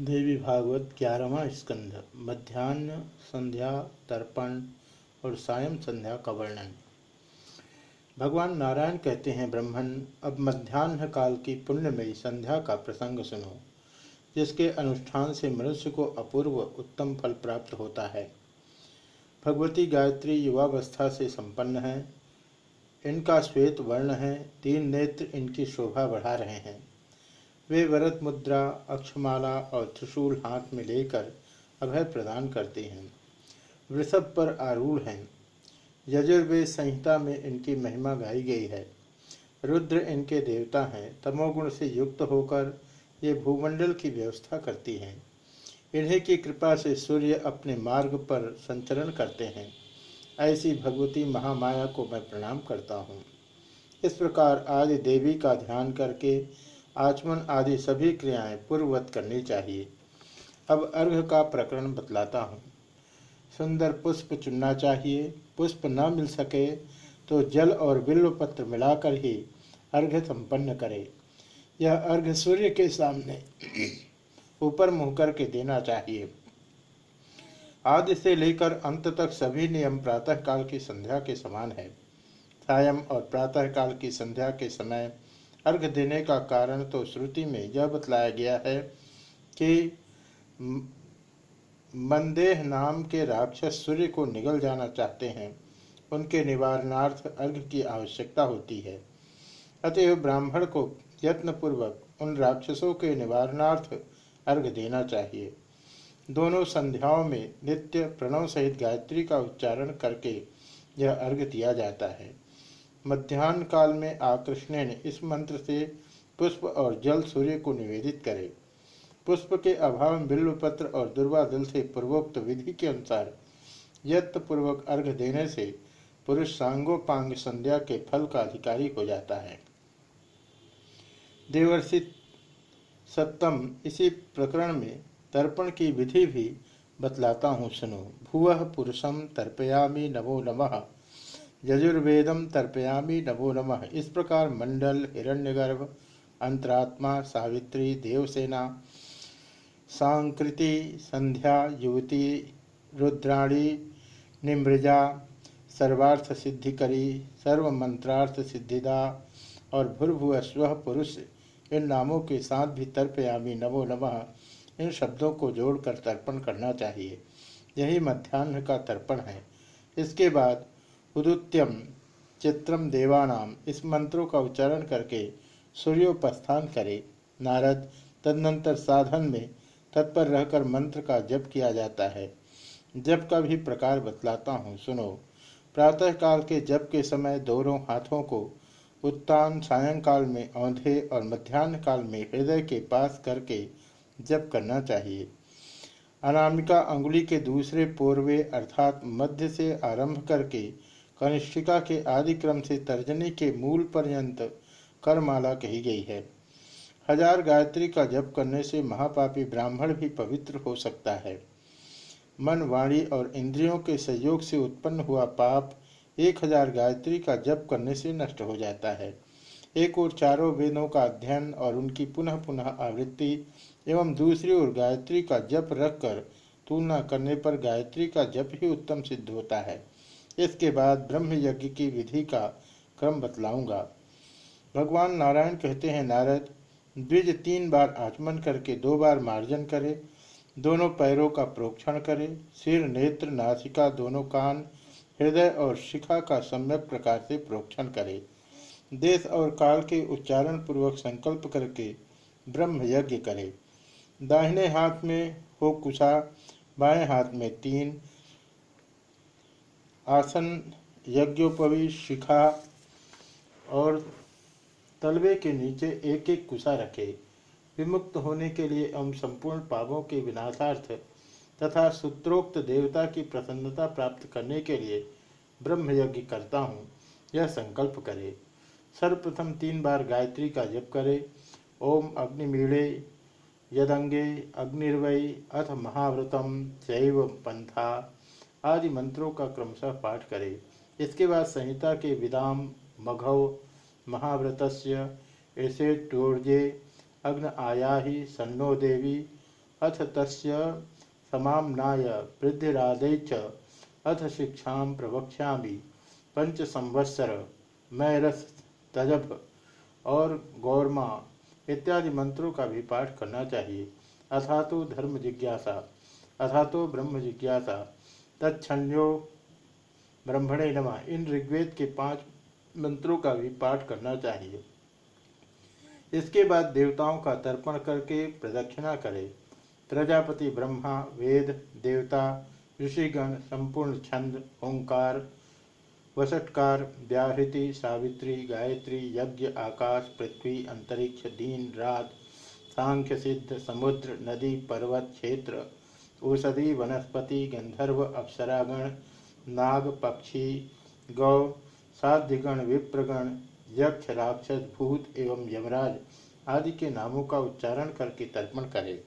देवी भागवत ग्यारहवा स्कंध मध्यान्ह संध्या, तर्पण और सायं संध्या का वर्णन। भगवान नारायण कहते हैं ब्रह्मण अब मध्यान्ह काल की पुण्यमयी संध्या का प्रसंग सुनो, जिसके अनुष्ठान से मनुष्य को अपूर्व उत्तम फल प्राप्त होता है। भगवती गायत्री युवावस्था से संपन्न है। इनका श्वेत वर्ण है, तीन नेत्र इनकी शोभा बढ़ा रहे हैं। वे वरत मुद्रा, अक्षमाला और त्रिशूल हाथ में लेकर अभय प्रदान करते हैं। वृषभ पर आरूढ़ हैं। यजुर्वेद संहिता में इनकी महिमा गाई गई है। रुद्र इनके देवता हैं। तमोगुण से युक्त होकर ये भूमंडल की व्यवस्था करती हैं। इन्हीं की कृपा से सूर्य अपने मार्ग पर संचरण करते हैं। ऐसी भगवती महामाया को मैं प्रणाम करता हूँ। इस प्रकार आदि देवी का ध्यान करके आचमन आदि सभी क्रियाएँ पूर्ववत करनी चाहिए। अब अर्घ का प्रकरण बतलाता हूँ। सुंदर पुष्प चुनना चाहिए। पुष्प न मिल सके तो जल और बिल्व पत्र मिलाकर ही अर्घ संपन्न करे। यह अर्घ सूर्य के सामने ऊपर मुँह करके देना चाहिए। आदि से लेकर अंत तक सभी नियम प्रातःकाल की संध्या के समान है। सायं और प्रातःकाल की संध्या के समय अर्घ देने का कारण तो श्रुति में यह बतलाया गया है कि मंदेह नाम के राक्षस सूर्य को निगल जाना चाहते हैं। उनके निवारणार्थ अर्घ की आवश्यकता होती है। अतएव ब्राह्मण को यत्नपूर्वक उन राक्षसों के निवारणार्थ अर्घ देना चाहिए। दोनों संध्याओं में नित्य प्रणव सहित गायत्री का उच्चारण करके यह अर्घ दिया जाता है। मध्यान्ह काल में आकृष्ण इस मंत्र से पुष्प और जल सूर्य को निवेदित करे। पुष्प के अभाव में बिल्वपत्र और दुर्वा दल से पूर्वोक्त विधि के अनुसार यत्न पूर्वक अर्घ देने से पुरुष सांगोपांग संध्या के फल का अधिकारी हो जाता है। देवर्षि सप्तम, इसी प्रकरण में तर्पण की विधि भी बतलाता हूँ, सुनो। भुव पुरुषम तर्पयामी नमो नमः। यजुर्वेदम तर्पयामी नमो नमः। इस प्रकार मंडल, हिरण्यगर्भ, अंतरात्मा, सावित्री, देवसेना, सांकृति, संध्या, युवती, रुद्राणी, निमृजा, सर्वार्थ सिद्धिकरी सर्व मंत्रार्थ सिद्धिदा और भूर्भुव स्व पुरुष, इन नामों के साथ भी तर्पयामी नमो नमः। इन शब्दों को जोड़कर तर्पण करना चाहिए। यही मध्यान्ह का तर्पण है। इसके बाद उदुत्यम चित्रम देवानाम इस मंत्रों का उच्चारण करके सूर्योपस्थान करे। नारद, तदनंतर साधन में तत्पर रहकर मंत्र का जप किया जाता है। जप का भी प्रकार बतलाता हूँ, सुनो। प्रातःकाल के जप के समय दोनों हाथों को उत्तान सायंकाल में औंधे और मध्यान्ह काल में हृदय के पास करके जप करना चाहिए। अनामिका अंगुली के दूसरे पूर्वे अर्थात मध्य से आरंभ करके कनिष्ठिका के आदि क्रम से तर्जनी के मूल पर्यंत करमाला कही गई है। हज़ार गायत्री का जप करने से महापापी ब्राह्मण भी पवित्र हो सकता है। मन, वाणी और इंद्रियों के सहयोग से उत्पन्न हुआ पाप एक हज़ार गायत्री का जप करने से नष्ट हो जाता है। एक और चारों वेदों का अध्ययन और उनकी पुनः पुनः आवृत्ति एवं दूसरी ओर गायत्री का जप रखकर तुलना करने पर गायत्री का जप ही उत्तम सिद्ध होता है। इसके बाद ब्रह्म यज्ञ की विधि का क्रम बतलाऊँगा। भगवान नारायण कहते हैं, नारद, द्विज तीन बार आचमन करके दो बार मार्जन करे, दोनों पैरों का प्रोक्षण करे, सिर, नेत्र, नासिका दोनों कान, हृदय और शिखा का सम्यक प्रकार से प्रोक्षण करे। देश और काल के उच्चारण पूर्वक संकल्प करके ब्रह्म यज्ञ करे। दाहिने हाथ में हो कुशा, बाएँ हाथ में तीन आसन यज्ञोपवी शिखा और तलवे के नीचे एक एक कुशा रखे। विमुक्त होने के लिए एवं संपूर्ण पापों के विनाशार्थ तथा सूत्रोक्त देवता की प्रसन्नता प्राप्त करने के लिए ब्रह्म यज्ञ करता हूँ, यह संकल्प करे। सर्वप्रथम तीन बार गायत्री का जप करे। ओम अग्निमीड़े, यदंगे अग्निर्वय अथ महाव्रतम शैव पंथा। आदि मंत्रों का क्रमशः पाठ करे। इसके बाद संहिता के विदाम मघव महाव्रतस्य, ऐसे टोर्जे अग्न आयाहि, सन्नो देवी, अथ तस्य, समामनाय वृद्धिरादे च, अथ शिक्षा प्रवक्षा पंच संवत्सर, मैरस, तजभ और गौरमा इत्यादि मंत्रों का भी पाठ करना चाहिए। अथा तो धर्म जिज्ञासा अथा तो ब्रह्म जिज्ञासा तत्यो ब्रह्मणे नमा। इन ऋग्वेद के पाँच मंत्रों का भी पाठ करना चाहिए। इसके बाद देवताओं का तर्पण करके प्रदक्षिणा करें। प्रजापति ब्रह्मा, वेद, देवता, ऋषिगण, संपूर्ण छंद, ओंकार, वसटकार, व्याहृति, सावित्री, गायत्री, यज्ञ, आकाश, पृथ्वी, अंतरिक्ष, दीन, रात, सांख्य, सिद्ध, समुद्र, नदी, पर्वत, क्षेत्र औषधि, वनस्पति, गंधर्व, अप्सरागण, नाग, पक्षी, गौ, साध्यगण, विप्रगण, यक्ष, राक्षस, भूत एवं यमराज आदि के नामों का उच्चारण करके तर्पण करे।